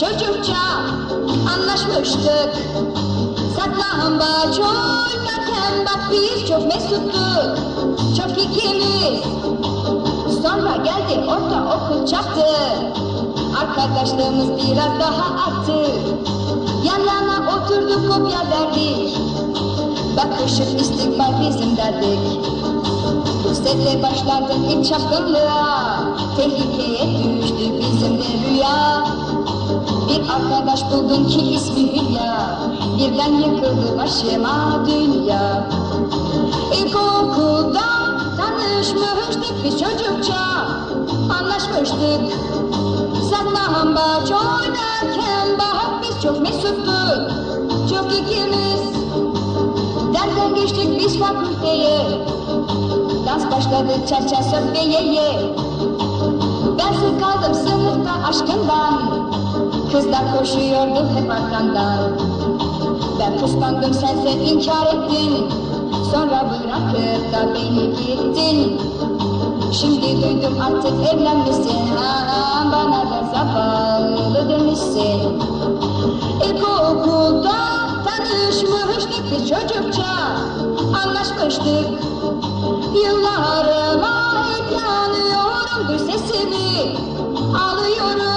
çocukça anlaşmıştık. Saklambaç oynarken bak biz çok mesuttuk. Çok ikimiz. Sonra geldi ortaokul çaktı. Arkadaşlığımız biraz daha arttı. Yan yana oturduk kopya derdik Bakışıp istikbal bizim derdik. Lisede başlardık ilk çapkınlığa. Tehlikeye düştü arkadaş buldum ki ismi Hülya. Birden yıkıldı başıma dünya. İlkokulda tanışmıştık biz çocukça. Anlaşmıştık. Saklambaç oynarken bak biz çok mesuttuk Çok ikimiz Derden geçtik biz fakülteye. Dans başladı çaça söz ve ye ye Ben sıkıldım sınıfta aşkından Kızlar koşuyordu hep arkandan. Ben kıskandım sense inkar ettin. Sonra bırakıp da beni gittin. Şimdi duydum artık evlenmişsin. Ha, Bana da zavallı demişsin. İlkokulda tanışmıştık biz çocukça Anlaşmıştık. Yıllarıma hep yanıyorum Duy sesimi. Ağlıyorum